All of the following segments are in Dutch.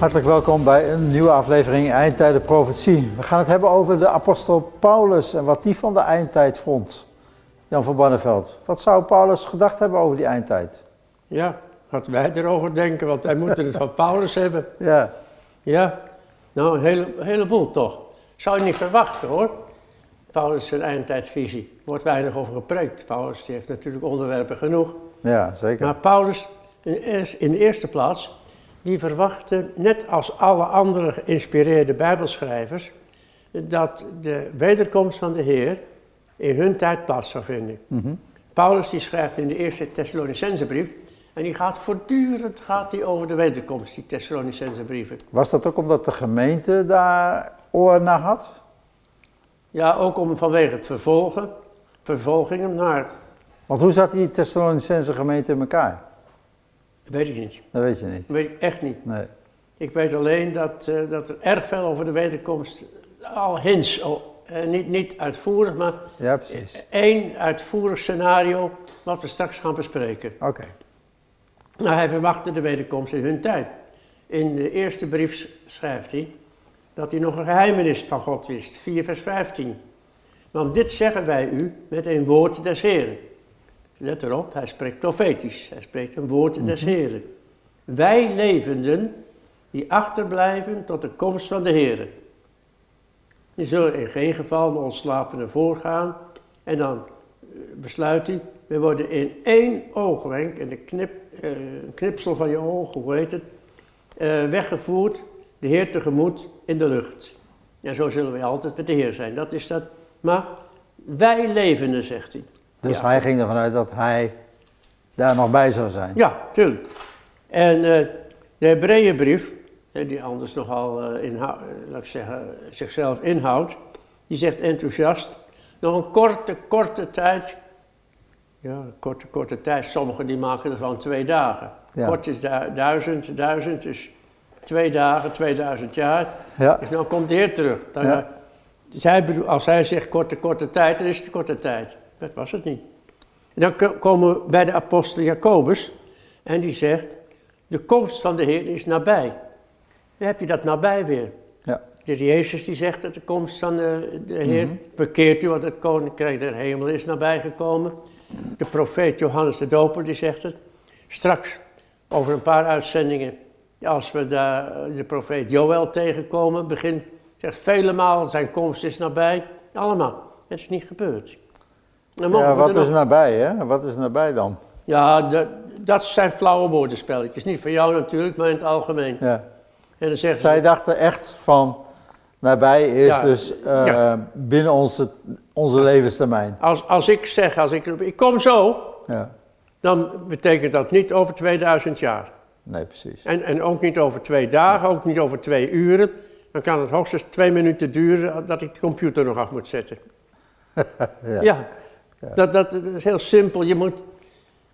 Hartelijk welkom bij een nieuwe aflevering Eindtijden Profetie. We gaan het hebben over de apostel Paulus en wat die van de eindtijd vond. Jan van Barneveld, wat zou Paulus gedacht hebben over die eindtijd? Ja, wat wij erover denken, want wij moeten het van Paulus hebben. Ja, Ja, nou een hele, heleboel toch. Zou je niet verwachten hoor. Paulus zijn eindtijdvisie. Er wordt weinig over gepreekt. Paulus die heeft natuurlijk onderwerpen genoeg. ja zeker. Maar Paulus in de eerste plaats, die verwachtte, net als alle andere geïnspireerde bijbelschrijvers, dat de wederkomst van de Heer in hun tijd plaats zou vinden. Mhm. Paulus die schrijft in de eerste Thessalonicensebrief, en die gaat voortdurend gaat die over de wederkomst, die Thessalonicense brieven. Was dat ook omdat de gemeente daar oor naar had? Ja, ook om vanwege het vervolgen, vervolgingen, maar Want hoe zat die Thessalonicense gemeente in elkaar? Weet ik niet. Dat weet je niet. Dat weet ik echt niet. Nee. Ik weet alleen dat, eh, dat er erg veel over de wederkomst, al hints, al, eh, niet, niet uitvoerig, maar Ja, precies. één uitvoerig scenario wat we straks gaan bespreken. Oké. Nou, hij verwachtte de wederkomst in hun tijd. In de eerste brief schrijft hij dat hij nog een geheimenis van God wist. 4 vers 15. Want dit zeggen wij u met een woord des Heren. Let erop, hij spreekt profetisch. Hij spreekt een woord des Heren. Wij levenden die achterblijven tot de komst van de Heren. Die zullen in geen geval de ontslapenen voorgaan. En dan eh, besluit hij, we worden in één oogwenk, en de knip, eh, knipsel van je ogen, hoe heet het, eh, weggevoerd, de Heer tegemoet in de lucht. En zo zullen wij altijd met de Heer zijn. Dat is dat. Maar wij levenden, zegt hij. Dus Ja. hij ging ervan uit dat hij daar nog bij zou zijn. Ja, tuurlijk. En eh, de Hebreeënbrief, eh, die anders nogal eh, laat ik zeggen, zichzelf inhoudt, die zegt enthousiast, nog een korte, korte tijd, ja, een korte, korte tijd, sommigen die maken ervan twee dagen. Ja. Kort is du- duizend, duizend is twee dagen, 2000 jaar. Ja. Dus nou komt de Heer terug. Nou, Ja. dus hij bedoelt, als hij zegt korte, korte tijd, dan is het korte tijd. Dat was het niet. En dan ko- komen we bij de apostel Jacobus. En die zegt, de komst van de Heer is nabij. Dan heb je dat nabij weer. Ja. De Jezus die zegt dat de komst van de, de Heer Mhm. bekeert u, want het koninkrijk der hemel is nabijgekomen. De profeet Johannes de Doper die zegt het. Straks, over een paar uitzendingen, als we daar de profeet Joël tegenkomen, begint, zegt vele malen zijn komst is nabij. Allemaal. Het is niet gebeurd. Ja, wat is nabij, hè? Wat is nabij dan? Ja, dat, dat zijn flauwe woordenspelletjes. Niet voor jou natuurlijk, maar in het algemeen. Ja. En dan zeggen ze, Zij dachten echt van nabij is Ja, dus eh, ja. binnen onze, onze levenstermijn. als, als ik zeg, als ik, ik kom zo, Ja. dan betekent dat niet over 2000 jaar. Nee, precies. En, en ook niet over twee dagen, ook niet over twee uren. Dan kan het hoogstens twee minuten duren dat ik de computer nog af moet zetten. Ja. Dat, dat, dat is heel simpel. Je moet,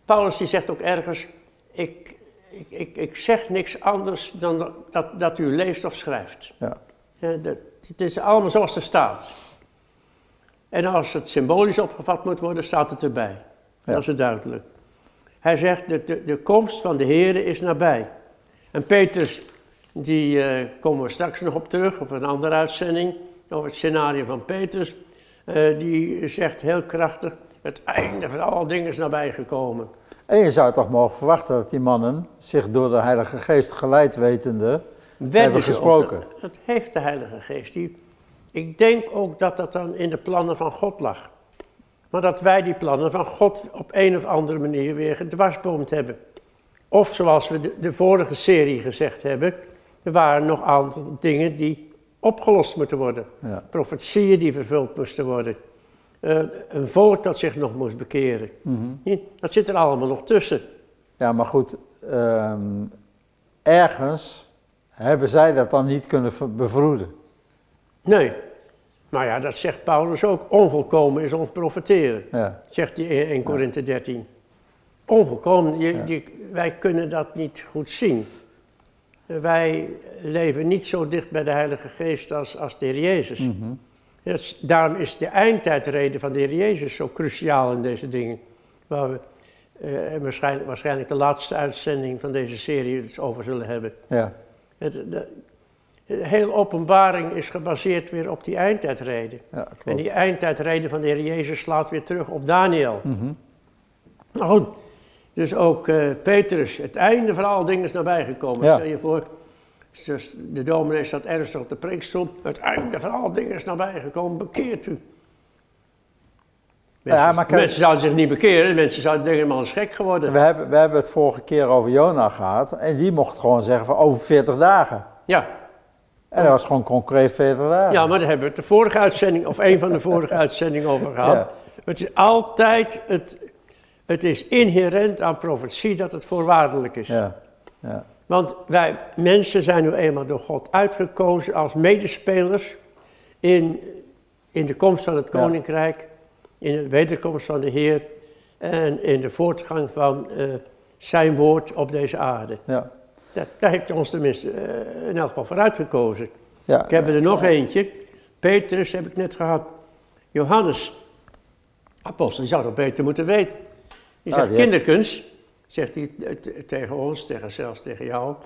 Paulus die zegt ook ergens, ik, ik, ik, ik zeg niks anders dan dat, dat, u leest of schrijft. Ja. Ja, dat, het is allemaal zoals het staat. En als het symbolisch opgevat moet worden, staat het erbij. Ja. Dat is het duidelijk. Hij zegt, de, de, de komst van de Here is nabij. En Petrus, die eh, komen we straks nog op terug, op een andere uitzending, over het scenario van Petrus. Eh, die zegt heel krachtig, het einde van alle dingen is nabij gekomen. En je zou toch mogen verwachten dat die mannen zich door de Heilige Geest geleid wetende Wedden hebben gesproken. Dat, dat heeft de Heilige Geest. Die, ik denk ook dat dat dan in de plannen van God lag. Maar dat wij die plannen van God op een of andere manier weer gedwarsboomd hebben. Of zoals we de, de vorige serie gezegd hebben, er waren nog een aantal dingen die opgelost moeten worden. Ja. Profetieën die vervuld moesten worden. Eh, een volk dat zich nog moest bekeren. Mhm. Dat zit er allemaal nog tussen. Ja, maar goed, ehm, ergens hebben zij dat dan niet kunnen bevroeden. Nee. Maar ja, dat zegt Paulus ook. Onvolkomen is ons profeteren. Ja. Zegt hij in 1 Korinthe 13. Onvolkomen, je, Ja. je- wij kunnen dat niet goed zien. Wij leven niet zo dicht bij de Heilige Geest als, als de Heer Jezus. Mhm. Dus daarom is de eindtijdreden van de Heer Jezus zo cruciaal in deze dingen. Waar we eh, waarschijnlijk, waarschijnlijk de laatste uitzending van deze serie het over zullen hebben. Ja. Het, de, de hele openbaring is gebaseerd weer op die eindtijdreden. Ja, klopt. En die eindtijdreden van de Heer Jezus slaat weer terug op Daniel. Mhm. Nou goed, dus ook eh, Petrus, het einde van alle dingen is nabijgekomen. Ja. Stel je voor, dus de dominee staat ernstig op de preekstoel. Het einde van alle dingen is nabijgekomen, bekeert u. Mensen, Ja, maar kijk- mensen zouden zich niet bekeren, mensen zouden denken, man is gek geworden. We hebben, we hebben het vorige keer over Jona gehad en die mocht gewoon zeggen van over 40 dagen. Ja, En dat was gewoon concreet 40 dagen. ja, maar daar hebben we het de vorige uitzending, of een van de vorige uitzendingen over gehad. Ja. Het is altijd, het, het is inherent aan profetie dat het voorwaardelijk is. Ja, ja, Want wij mensen zijn nu eenmaal door God uitgekozen als medespelers in, in de komst van het Ja. koninkrijk, in de wederkomst van de Heer en in de voortgang van eh, zijn woord op deze aarde. ja. Dat, daar heeft hij ons tenminste eh, in elk geval voor uitgekozen. ja. Ik heb er nog eentje. Petrus heb ik net gehad. Johannes, apostel, die zou dat beter moeten weten. Die Ah, zegt kinderkunst, zegt hij eh, tegen ons, tegen, zelfs tegen jou. En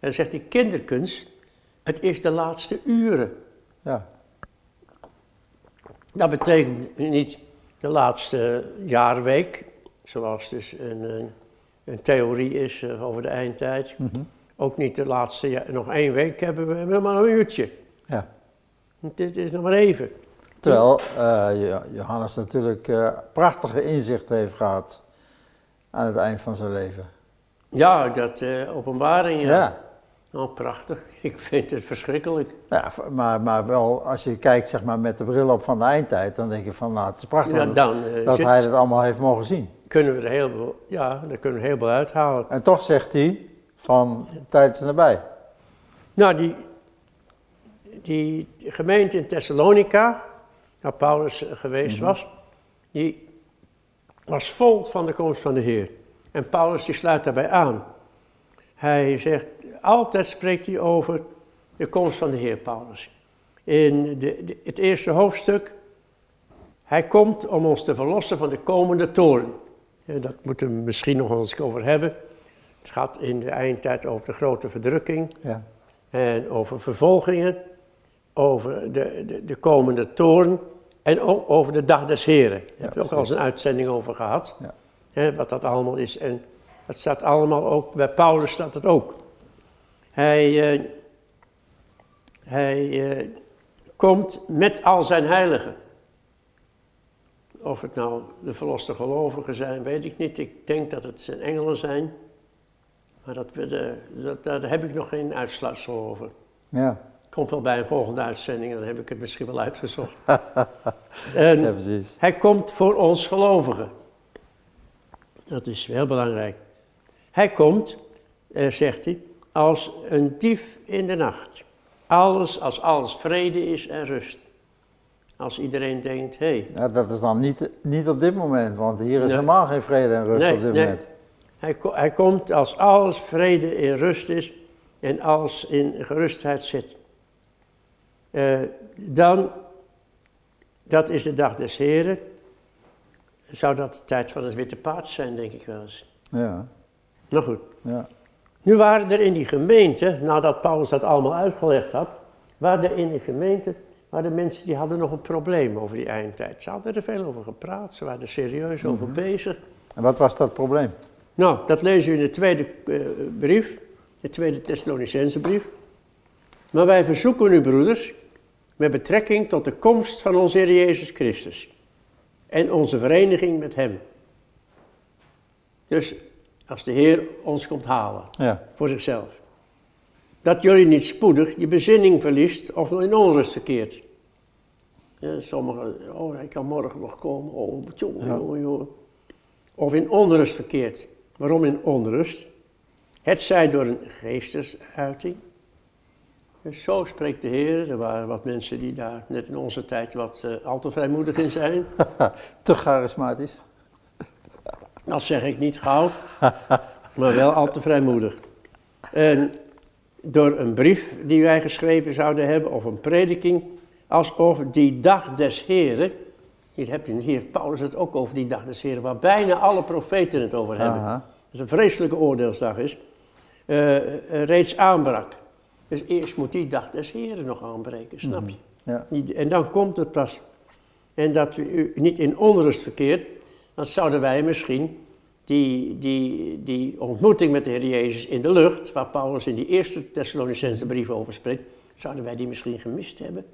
dan zegt hij kinderkunst, het is de laatste uren. ja. Dat betekent niet de laatste jaarweek, zoals dus een, een, theorie is eh, over de eindtijd. Mhm. Ook niet de laatste, ja- nog één week hebben we, we hebben nog maar een uurtje. ja. Dit is nog maar even. Terwijl Jo- Johannes natuurlijk prachtige inzicht heeft gehad aan het eind van zijn leven. Ja, dat eh, openbaring, ja. Ja. Oh, prachtig. Ik vind het verschrikkelijk. Ja, maar, maar wel als je kijkt zeg maar, met de bril op van de eindtijd, dan denk je van nou het is prachtig Ja, dat, dan eh, dat zit- hij dat allemaal heeft mogen zien. kunnen we er heel veel, ja, daar kunnen we heel veel uithalen. En toch zegt hij van de tijd is nabij. Nou, die, die gemeente in Thessalonica, waar Paulus eh, geweest was, die was vol van de komst van de Heer. En Paulus die sluit daarbij aan. Hij zegt, altijd spreekt hij over de komst van de Heer, Paulus. In de, de- het eerste hoofdstuk, hij komt om ons te verlossen van de komende toorn. Ja, dat moeten we misschien nog eens over hebben. Het gaat in de eindtijd over de grote verdrukking Ja. en over vervolgingen, over de, de, de komende toorn en ook over de dag des Heren. Daar hebben we ook al eens een uitzending over gehad, Ja. hè, wat dat allemaal is. En dat staat allemaal ook, bij Paulus staat het ook. Hij, eh, hij eh, komt met al zijn heiligen. Of het nou de verloste gelovigen zijn, weet ik niet. Ik denk dat het zijn engelen zijn. Maar dat, we de, dat, daar heb ik nog geen uitsluitsel over. Ja. Komt wel bij een volgende uitzending en dan heb ik het misschien wel uitgezocht. en ja, precies. hij komt voor ons gelovigen. Dat is heel belangrijk. Hij komt, eh, zegt hij, als een dief in de nacht. Alles, als alles vrede is en rust. Als iedereen denkt, hé, hey, Ja, dat is dan niet, niet op dit moment, want hier is Nee. helemaal geen vrede en rust Nee, op dit nee. moment. Hij, hij komt als alles vrede in rust is en alles in gerustheid zit. Eh, dan, dat is de dag des Heren. Zou dat de tijd van het witte paard zijn, denk ik wel eens. Ja, Nou goed. ja. Nu waren er in die gemeente, nadat Paulus dat allemaal uitgelegd had, waren er in de gemeente waren mensen die hadden nog een probleem over die eindtijd. Ze hadden er veel over gepraat, ze waren er serieus over bezig. En wat was dat probleem? Nou, dat lezen we in de tweede eh, brief, de tweede Thessalonicense brief. Maar wij verzoeken u, broeders, met betrekking tot de komst van onze Heer Jezus Christus en onze vereniging met Hem. Dus als de Heer ons komt halen Ja, voor zichzelf. Dat jullie niet spoedig je bezinning verliest of in onrust verkeert. Ja, sommigen, oh hij kan morgen nog komen, oh jongen, Ja. jongen, jongen. Of in onrust verkeert. Waarom in onrust? Het zij door een geestesuiting. Dus zo spreekt de Heer. Er waren wat mensen die daar net in onze tijd wat eh, al te vrijmoedig in zijn. te charismatisch. Dat zeg ik niet gauw, maar wel al te vrijmoedig. En door een brief die wij geschreven zouden hebben, of een prediking, alsof die dag des Heren, hier, heb je, hier heeft Paulus het ook over die dag des Heren, waar bijna alle profeten het over hebben. Aha. Dat is een vreselijke oordeelsdag is, eh, reeds aanbrak. Dus eerst moet die dag des Heren nog aanbreken, snap Mhm. je? Ja. Niet- En dan komt het pas. En dat u niet in onrust verkeert, dan zouden wij misschien die, die, die ontmoeting met de Heer Jezus in de lucht, waar Paulus in die eerste Thessalonicense brief over spreekt, zouden wij die misschien gemist hebben.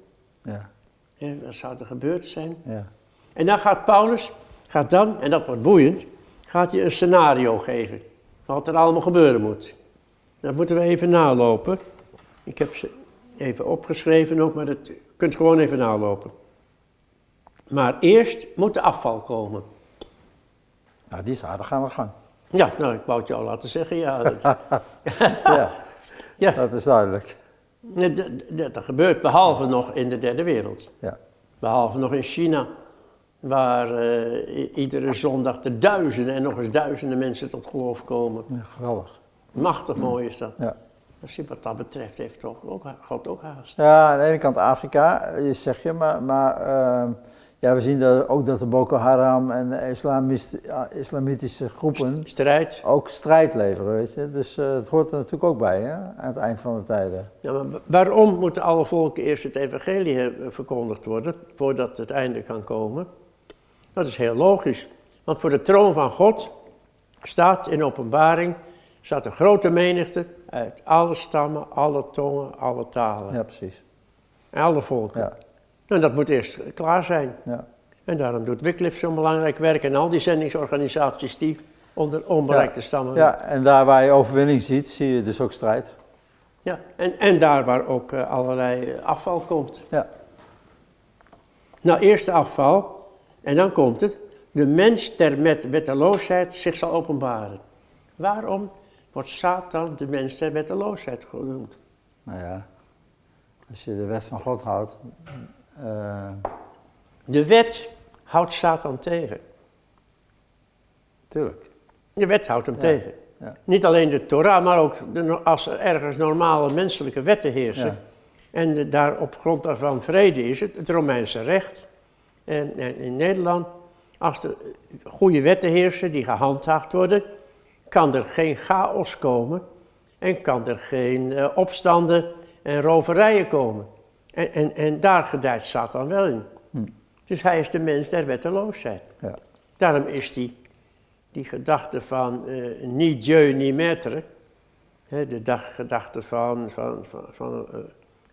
Ja. Hè, wat zou er gebeurd zijn? Ja. En dan gaat Paulus, gaat dan, en dat wordt boeiend, gaat hij een scenario geven. Wat er allemaal gebeuren moet. Dat moeten we even nalopen. Ik heb ze even opgeschreven ook, maar dat, kunt gewoon even nalopen. Maar eerst moet de afval komen. Nou, die is aardig aan de gang. Ja, nou, ik wou het jou laten zeggen, ja. Dat, Ja, ja, dat is duidelijk. dat, dat, dat gebeurt behalve nog in de derde wereld. Ja. Behalve nog in China, waar eh, iedere zondag de duizenden en nog eens duizenden mensen tot geloof komen. Ja, geweldig. Machtig mooi is dat. Ja. Dus wat dat betreft heeft toch ook, God ook haast. Ja, aan de ene kant Afrika, zeg je, maar, maar ehm, ja, we zien dat, ook dat de Boko Haram en de islamist- islamitische groepen Strijd. ook strijd leveren, weet je. Dus eh, het hoort er natuurlijk ook bij, hè, aan het eind van de tijden. Ja, maar wa- waarom moeten alle volken eerst het evangelie eh, verkondigd worden, voordat het einde kan komen? Dat is heel logisch. Want voor de troon van God staat in openbaring, staat een grote menigte uit alle stammen, alle tongen, alle talen. Ja, precies. En alle volken. Ja, En dat moet eerst klaar zijn. ja. En daarom doet Wycliffe zo'n belangrijk werk en al die zendingsorganisaties die onder onbereikte stammen. ja, en daar waar je overwinning ziet, zie je dus ook strijd. Ja, En, en daar waar ook eh, allerlei eh, afval komt. Ja. Nou, eerst de afval en dan komt het. De mens der met wetteloosheid zich zal openbaren. Waarom wordt Satan de mens der wetteloosheid genoemd? Nou ja, als je de wet van God houdt, eh, De wet houdt Satan tegen. tuurlijk. De wet houdt hem Ja, tegen. ja. Niet alleen de Torah, maar ook de, als er ergens normale menselijke wetten heersen. Ja. En de, daar op grond daarvan vrede is, het, het Romeinse recht. En, en in Nederland, als er goede wetten heersen die gehandhaafd worden, kan er geen chaos komen. En kan er geen eh, opstanden en roverijen komen. En, en, en daar gedijt Satan wel in. Hm. Dus hij is de mens der wetteloosheid. Ja. Daarom is die, die gedachte van eh ni Dieu, ni maître, hè, de dag, gedachte van, van, van, van eh,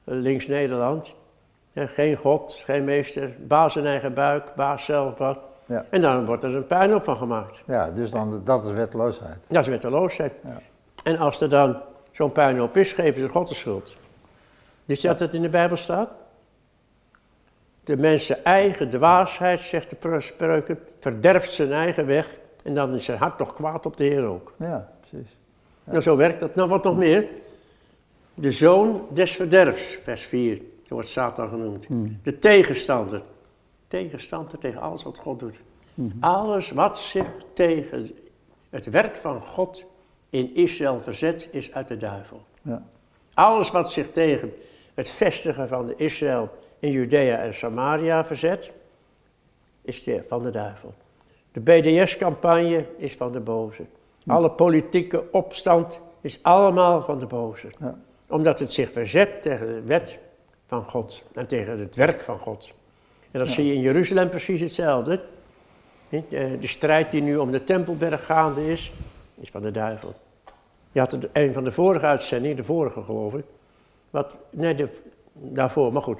links-Nederland, hè, geen God, geen meester, baas in eigen buik, baas zelf wat. Ja. En dan wordt er een puinhoop van gemaakt. ja, dus dan, dat is wetteloosheid. Dat is wetteloosheid. Ja. En als er dan zo'n puinhoop is, geven ze God de schuld. Dus dat het in de Bijbel staat? De mensen eigen dwaasheid, zegt de spreuken, verderft zijn eigen weg. En dan is zijn hart toch kwaad op de Heer ook. Ja, precies. Nou, zo werkt dat. Nou, wat nog meer? De zoon des verderfs, vers 4. Zo wordt Satan genoemd. Hmm. De tegenstander. Tegenstander tegen alles wat God doet. Mhm. Alles wat zich tegen het werk van God in Israël verzet, is uit de duivel. Ja. Alles wat zich tegen het vestigen van de Israël in Judea en Samaria verzet, is de- van de duivel. De BDS-campagne is van de boze. Alle politieke opstand is allemaal van de boze. Ja. Omdat het zich verzet tegen de wet van God en tegen het werk van God. En dat Ja. zie je in Jeruzalem precies hetzelfde. Hè, De strijd die nu om de Tempelberg gaande is, is van de duivel. Je had het een van de vorige uitzendingen, de vorige geloof ik. Wat, nee, de, daarvoor, maar goed.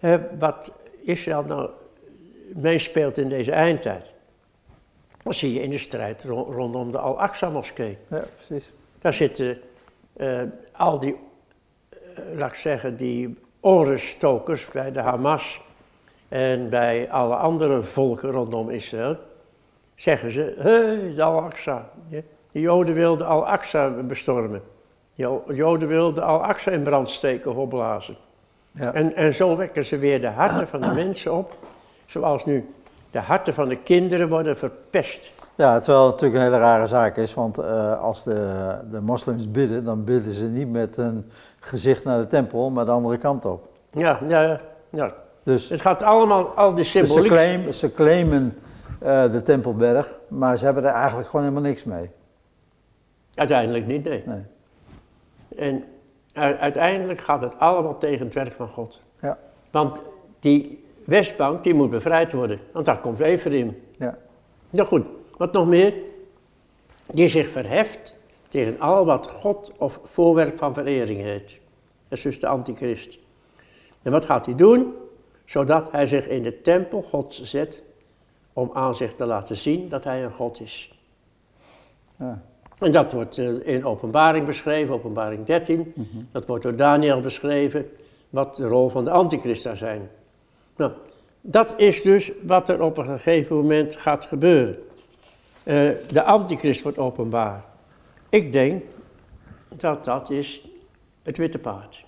Eh, wat Israël nou meespeelt in deze eindtijd. Dat zie je in de strijd ro- rondom de Al-Aqsa-moskee. ja, precies. Daar zitten eh, al die, eh, laat ik zeggen, die onruststokers bij de Hamas en bij alle andere volken rondom Israël. Zeggen ze, hé, de Al-Aqsa. De Joden wilden Al-Aqsa bestormen. De Jo- Joden wilden Al-Aqsa in brand steken, opblazen. Ja. En, en zo wekken ze weer de harten van de mensen op. Zoals nu de harten van de kinderen worden verpest. Ja, terwijl het natuurlijk een hele rare zaak is, want eh, als de, de moslims bidden, dan bidden ze niet met hun gezicht naar de tempel, maar de andere kant op. Ja, ja, ja. Dus, Het gaat allemaal, al die dus ze, symboliek. claim, ze claimen eh, de tempelberg, maar ze hebben er eigenlijk gewoon helemaal niks mee. Uiteindelijk niet, nee. Nee. En uiteindelijk gaat het allemaal tegen het werk van God. Ja. Want die Westbank die moet bevrijd worden, want daar komt Ephraim. Ja. Nou goed, wat nog meer? Die zich verheft tegen al wat God of voorwerp van verering heet. Dat is dus de antichrist. En wat gaat hij doen? Zodat hij zich in de tempel Gods zet om aan zich te laten zien dat hij een God is. Ja. En dat wordt eh, in openbaring beschreven, openbaring 13. Dat wordt door Daniel beschreven, wat de rol van de antichrist daar zijn. Nou, dat is dus wat er op een gegeven moment gaat gebeuren. Eh, de antichrist wordt openbaar. Ik denk dat dat is het witte paard.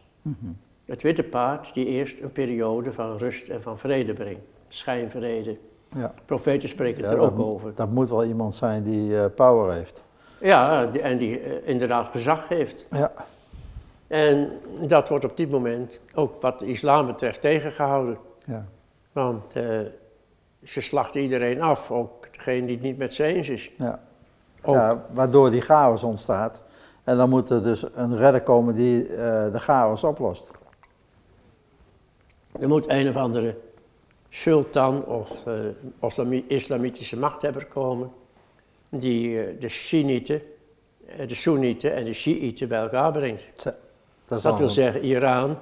Het witte paard die eerst een periode van rust en van vrede brengt. Schijnvrede. Ja. Profeten spreken Ja, het er ook over. Dat moet wel iemand zijn die eh, power heeft. Ja, die- en die eh, inderdaad gezag heeft. Ja. En dat wordt op dit moment ook wat de islam betreft tegengehouden. Ja. Want eh, ze slachten iedereen af, ook degene die het niet met ze eens is. Ja. Ja, waardoor die chaos ontstaat. En dan moet er dus een redder komen die de chaos oplost. Er moet een of andere sultan of islami- islamitische machthebber komen die eh, de Shiniten, eh, de Soenieten en de Shiiten bij elkaar brengt. Dat, wil een- zeggen Iran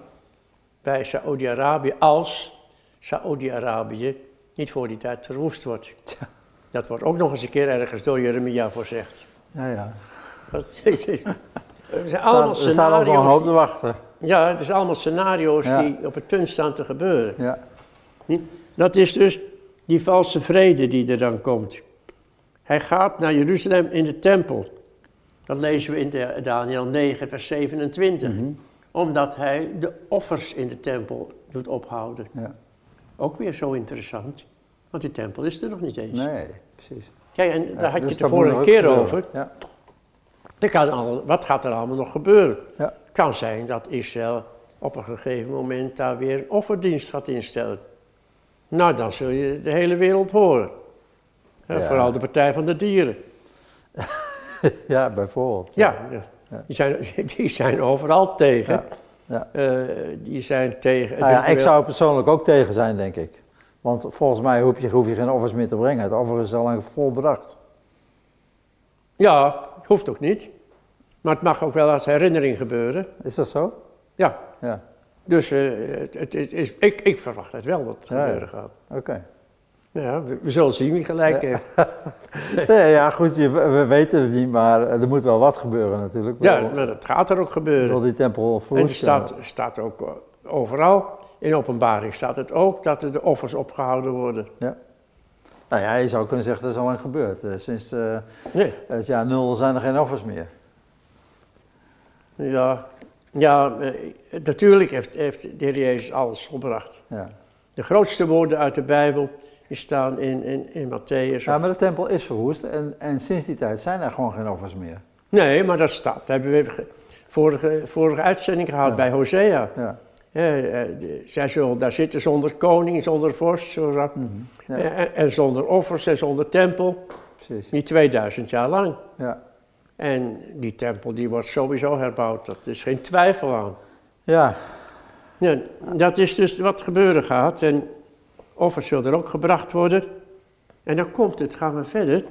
bij Saoedi-Arabië als Saoedi-Arabië niet voor die tijd verwoest wordt. Tja. Dat wordt ook nog eens een keer ergens door Jeremia voorzegd. Ja, ja. Dat is, er zijn allemaal er staat al zo'n hoop scenario's. te wachten. Ja, het is allemaal scenario's Ja. die op het punt staan te gebeuren. Ja. Dat is dus die valse vrede die er dan komt. Hij gaat naar Jeruzalem in de tempel. Dat lezen we in de- Daniel 9, vers 27. Mhm. Omdat hij de offers in de tempel doet ophouden. ja. Ook weer zo interessant. Want die tempel is er nog niet eens. Nee, precies. Kijk, en daar Ja, had je dus het de vorige keer over. Ja. Er al, wat gaat er allemaal nog gebeuren? Ja. Kan zijn dat Israël op een gegeven moment daar weer een offerdienst gaat instellen. Nou, dan zul je de hele wereld horen. Ja. Vooral de Partij van de Dieren. ja, bijvoorbeeld. Ja, ja. Ja. Die, zijn, die zijn overal tegen. Eh, die zijn tegen. Nou ja, ik zou er persoonlijk ook tegen zijn, denk ik. Want volgens mij hoef je, hoef je geen offers meer te brengen. Het offer is al lang vol bedacht. Ja, hoeft ook niet. Maar het mag ook wel als herinnering gebeuren. Is dat zo? Ja, Ja, dus eh, het, het is, is- ik, ik verwacht het wel dat het Ja, ja. gebeuren gaat. oké. Nou ja, we, we zullen zien wie gelijk heeft. Nee, ja, goed, je, we weten het niet, maar er moet wel wat gebeuren natuurlijk. Ja, maar dat gaat er ook gebeuren. wil die tempel En verwoesten. er staat, staat ook eh, overal, in openbaring staat het ook, dat er de offers opgehouden worden. Nou ja, je zou kunnen zeggen dat is al lang gebeurd. Eh, Sinds eh, Nee, het jaar nul zijn er geen offers meer. Ja, ja eh, natuurlijk heeft, heeft de Heer Jezus alles volbracht. Ja. De grootste woorden uit de Bijbel, die staan in, in, in Matthäus. ja, maar de tempel is verwoest en, en sinds die tijd zijn er gewoon geen offers meer. Nee, maar dat staat, dat hebben we ge- vorige, vorige uitzending gehad Ja. bij Hosea. Ja. Ja, eh, zij zullen daar zitten zonder koning, zonder vorst, zonder, Mhm. Ja, en, en zonder offers en zonder tempel. precies. Niet 2000 jaar lang. Ja. En die tempel die wordt sowieso herbouwd, dat is geen twijfel aan. ja, Ja, dat is dus wat gebeuren gaat. En offers zullen er ook gebracht worden. En dan komt het, gaan we verder.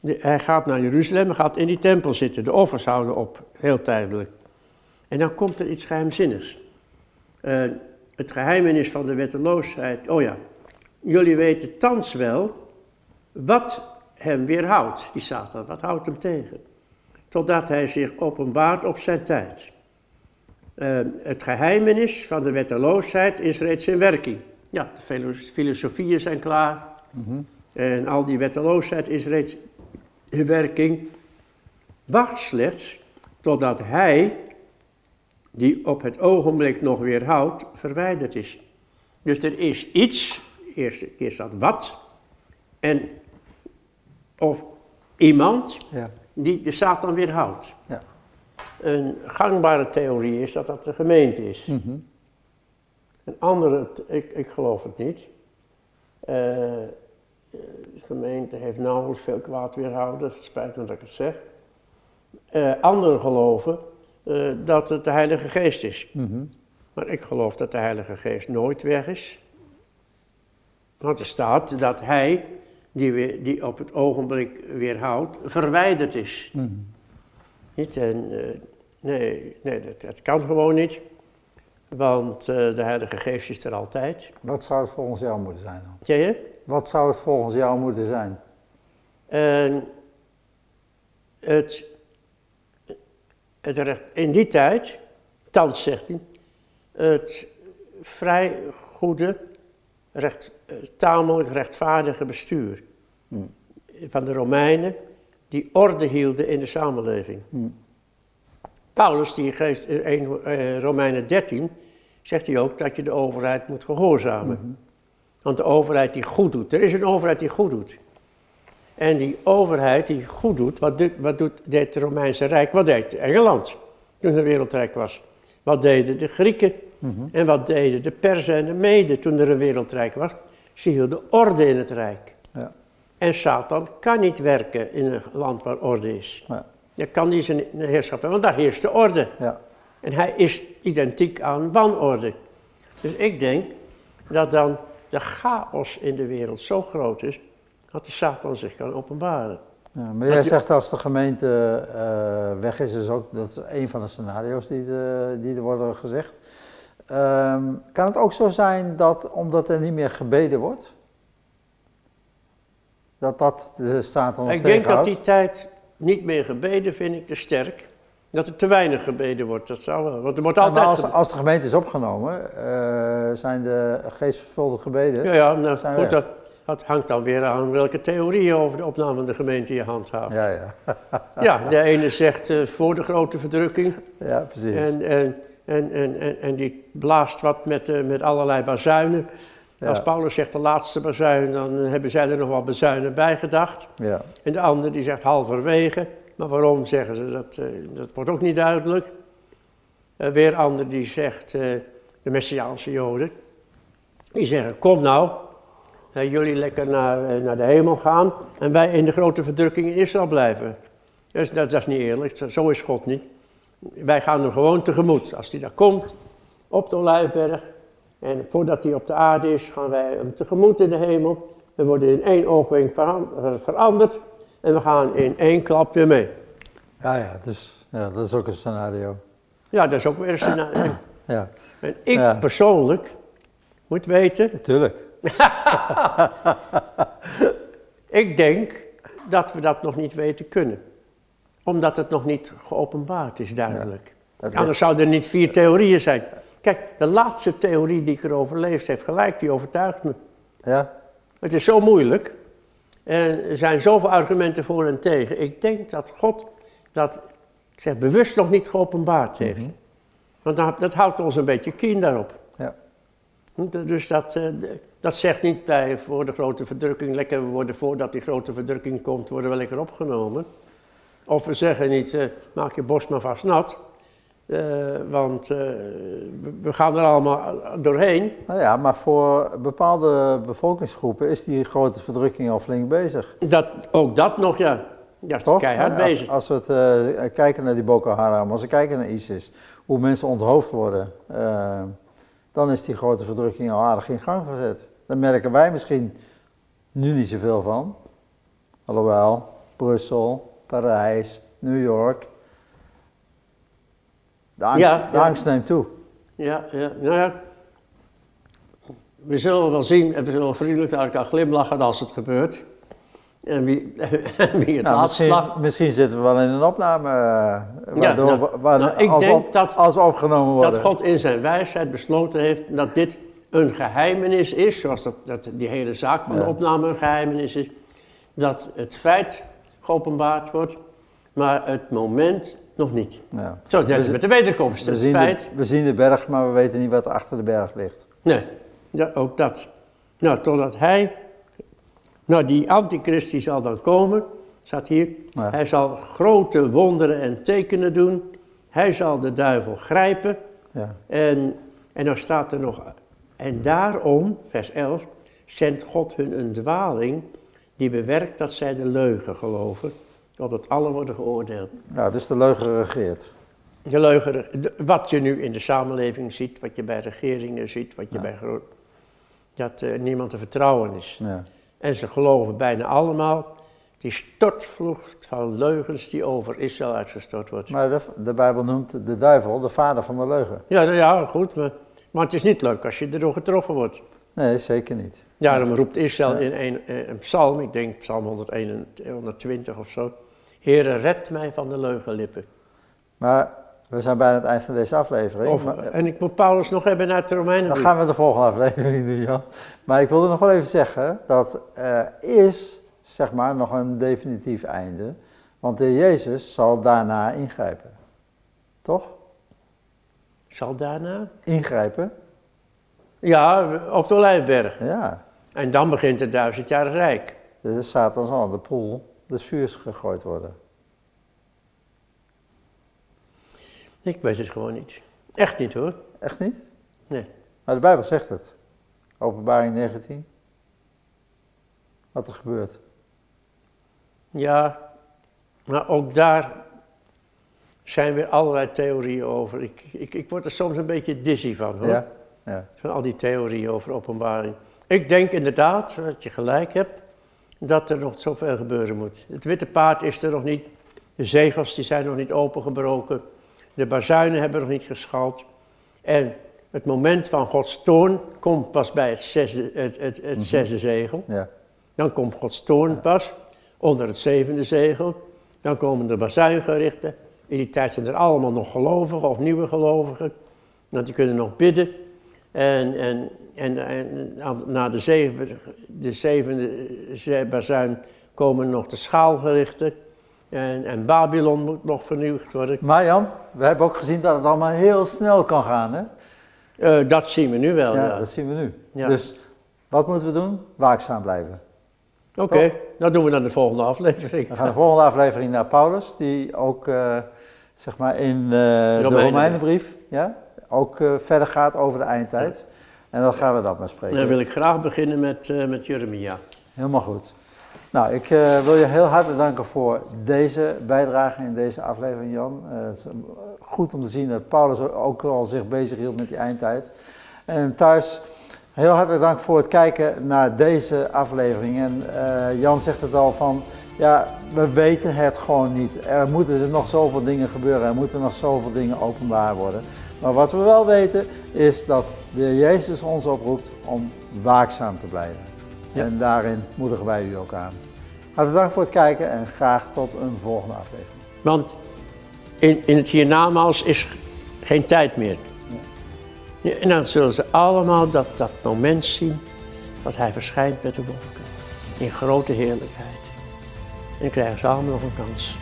De- hij gaat naar Jeruzalem, hij gaat in die tempel zitten. De offers houden op, heel tijdelijk. En dan komt er iets geheimzinnigs. Eh, het geheimenis van de wetteloosheid. Oh ja, jullie weten thans wel wat hem weerhoudt, die Satan. Wat houdt hem tegen? Totdat hij zich openbaart op zijn tijd. Eh, het geheimenis van de wetteloosheid is reeds in werking. Ja, de filo- filosofieën zijn klaar. Mhm. En al die wetteloosheid is reeds in werking. Wacht slechts totdat hij, die op het ogenblik nog weerhoudt, verwijderd is. Dus er is iets, eerst keer staat wat, en of iemand ja, die de Satan weerhoudt. Ja. Een gangbare theorie is dat dat de gemeente is. Mhm. Een andere, ik, ik geloof het niet. Eh, de gemeente heeft nauwelijks veel kwaad weerhouden, het spijt me dat ik het zeg. Eh anderen geloven eh, dat het de Heilige Geest is. Mhm. Maar ik geloof dat de Heilige Geest nooit weg is. Want er staat dat hij, die, die op het ogenblik weerhoudt, verwijderd is. Mhm. Niet? En, eh, nee, nee dat, dat kan gewoon niet. Want eh, de Heilige Geest is er altijd. Wat zou het volgens jou moeten zijn dan? Je? Wat zou het volgens jou moeten zijn? En het, het recht, in die tijd, thans zegt hij, het vrij goede, recht, eh, tamelijk rechtvaardige bestuur Hmm. van de Romeinen, die orde hielden in de samenleving. Hmm. Paulus, die geeft in 1 eh, Romeinen 13, zegt hij ook dat je de overheid moet gehoorzamen. Mhm. Want de overheid die goed doet, er is een overheid die goed doet. En die overheid die goed doet, wat, doet, wat doet, deed het Romeinse Rijk? Wat deed Engeland toen het wereldrijk was? Wat deden de Grieken? Mhm. En wat deden de Perzen en de Meden toen er een wereldrijk was? Ze hielden orde in het Rijk. Ja. En Satan kan niet werken in een land waar orde is. Ja. Je kan niet zijn heerschap hebben, want daar heerst de orde. Ja. En hij is identiek aan wanorde. Dus ik denk dat dan de chaos in de wereld zo groot is, dat de Satan zich kan openbaren. Ja, maar jij zegt als de gemeente eh, weg is, is ook, dat is een van de scenario's die, de- die er worden gezegd. Ehm, kan het ook zo zijn dat omdat er niet meer gebeden wordt, dat dat de Satan nog ik denk dat die tijd niet meer gebeden vind ik te sterk. Dat er te weinig gebeden wordt, dat zou wel. Want er wordt altijd als, de gemeente is opgenomen, eh, zijn de geestvervulde gebeden. Ja, ja, nou, zijn goed, weg. dat, dat hangt dan weer aan welke theorieën over de opname van de gemeente je handhaaft. Ja, Ja, ja. de ene zegt eh, voor de grote verdrukking ja precies. en, en, en, en, en, en die blaast wat met, eh, met allerlei bazuinen. Ja. Als Paulus zegt de laatste bazuin, dan hebben zij er nog wel bazuinen bij gedacht. ja. En de ander die zegt halverwege. Maar waarom zeggen ze dat? eh, dat wordt ook niet duidelijk. Eh, weer ander die zegt, eh, de Messiaanse Joden, die zeggen: Kom nou, jullie lekker naar, naar de hemel gaan en wij in de grote verdrukking in Israël blijven. Dus dat, dat is niet eerlijk, zo- zo is God niet. Wij gaan hem gewoon tegemoet. Als hij daar komt, op de Olijfberg, en voordat hij op de aarde is, gaan wij hem tegemoet in de hemel. We worden in één oogwenk eh, veranderd en we gaan in één klap weer mee. Ja, ja, dus ja, dat is ook een scenario. Ja, dat is ook weer een scenario. Ja, En ik Ja. persoonlijk moet weten, natuurlijk. ik denk dat we dat nog niet weten kunnen. Omdat het nog niet geopenbaard is, duidelijk. Anders zouden er niet vier theorieën zijn. Kijk, de laatste theorie die ik erover lees heeft gelijk, die overtuigt me. Ja, Het is zo moeilijk. En er zijn zoveel argumenten voor en tegen. Ik denk dat God dat, ik zeg, bewust nog niet geopenbaard heeft. Mhm. Want dat, dat houdt ons een beetje kien daarop. Ja. Dus dat, eh, dat zegt niet bij voor de grote verdrukking, lekker we worden voordat die grote verdrukking komt, worden we lekker opgenomen. Of we zeggen niet, eh, maak je borst maar vast nat. Eh, want eh, we- gaan er allemaal doorheen. Nou ja, maar voor bepaalde bevolkingsgroepen is die grote verdrukking al flink bezig. Dat, ook dat nog, ja. Ja, Toch? keihard Als- bezig. Als, we het, eh, kijken naar die Boko Haram, als we kijken naar ISIS, hoe mensen onthoofd worden, dan is die grote verdrukking al aardig in gang gezet. Daar merken wij misschien nu niet zoveel van. Alhoewel, Brussel, Parijs, New York. De angst, Ja, de ja. angst neemt toe. Ja, ja, nou ja. We zullen wel zien en we zullen vriendelijk naar elkaar glimlachen als het gebeurt. En wie, en wie het Nou, laatst misschien, lacht. misschien zitten we wel in een opname, eh, waardoor, nou, waar- nou, ik als, denk op- dat- als opgenomen worden. Dat God in zijn wijsheid besloten heeft dat dit een geheimenis is, zoals dat, dat die hele zaak van de Ja. opname een geheimenis is. Dat het feit geopenbaard wordt, maar het moment nog niet. Ja. Zoals net als met de wederkomst. We Het zien, feit, de, we zien de berg, maar we weten niet wat er achter de berg ligt. Nee, ja, ook dat. Nou, totdat hij, nou die antichrist die zal dan komen, staat hier, Ja. hij zal grote wonderen en tekenen doen, hij zal de duivel grijpen Ja. en, en dan staat er nog, en daarom, vers 11, zendt God hun een dwaling die bewerkt dat zij de leugen geloven, opdat alle worden geoordeeld. ja, dus de leugen regeert. De leugen, wat je nu in de samenleving ziet, wat je bij regeringen ziet, wat je Ja. bij groot... Dat eh, niemand te vertrouwen is. Ja. En ze geloven bijna allemaal die stortvloed van leugens die over Israël uitgestort wordt. Maar de, de Bijbel noemt de duivel de vader van de leugen. Ja, nou ja, goed, maar, maar het is niet leuk als je erdoor getroffen wordt. Nee, zeker niet. Daarom roept Israël Ja. in een, eh, een psalm, ik denk psalm 121, 120 of zo. Heere, red mij van de leugenlippen. Maar we zijn bijna aan het eind van deze aflevering. Of, Maar- en ik moet Paulus nog hebben uit de Romeinen. Dan gaan we de volgende aflevering doen, Jan. Maar ik wilde nog wel even zeggen dat er is, zeg maar, nog een definitief einde. Want de Heer Jezus zal daarna ingrijpen. Toch? Zal daarna? Ingrijpen? Ja, op de Olijfberg. Ja. En dan begint het duizendjarig rijk. Dus Satan zal in de poel des vuurs gegooid worden. Ik weet het gewoon niet. Echt niet hoor. Echt niet? Nee. Maar de Bijbel zegt het. Openbaring 19. Wat er gebeurt. Ja, maar ook daar zijn weer allerlei theorieën over. Ik, ik, ik word er soms een beetje dizzy van hoor. Ja? Ja. Van al die theorieën over openbaring. Ik denk inderdaad, dat je gelijk hebt, dat er nog zoveel gebeuren moet. Het witte paard is er nog niet. De zegels die zijn nog niet opengebroken. De bazuinen hebben nog niet geschald. En het moment van Gods toorn komt pas bij het zesde, het, het, het Mhm. zesde zegel. ja. Dan komt Gods toorn pas onder het zevende zegel. Dan komen de bazuingerichten. In die tijd zijn er allemaal nog gelovigen of nieuwe gelovigen. Want die kunnen nog bidden. En, en, en, na de zevende, de zevende ze- bazuin komen nog de schaalgerichten. En, en Babylon moet nog vernieuwd worden. Maar Jan, we hebben ook gezien dat het allemaal heel snel kan gaan. Hè? Eh, dat zien we nu wel. Ja, Ja. dat zien we nu. Ja. Dus wat moeten we doen? Waakzaam blijven. Oké, dat doen we dan de volgende aflevering. We gaan de volgende aflevering naar Paulus, die ook eh, zeg maar in eh, de Romeinen. Romeinenbrief ja, ook eh, verder gaat over de eindtijd. En dat gaan we dan maar spreken. Dan wil ik graag beginnen met, eh, met Jeremia. Helemaal goed. Nou, ik eh, wil je heel hartelijk danken voor deze bijdrage in deze aflevering, Jan. Het is goed om te zien dat Paulus ook al zich bezig hield met die eindtijd. En thuis, heel hartelijk dank voor het kijken naar deze aflevering. En Jan zegt het al van, ja, we weten het gewoon niet. Er moeten er nog zoveel dingen gebeuren, er moeten nog zoveel dingen openbaar worden. Maar wat we wel weten, is dat de Heer Jezus ons oproept om waakzaam te blijven. Ja. En daarin moedigen wij u ook aan. Hartelijk dank voor het kijken en graag tot een volgende aflevering. Want in, in het hiernamaals is geen tijd meer. Ja, en dan zullen ze allemaal dat, dat moment zien dat hij verschijnt met de wolken. In grote heerlijkheid. En dan krijgen ze allemaal nog een kans.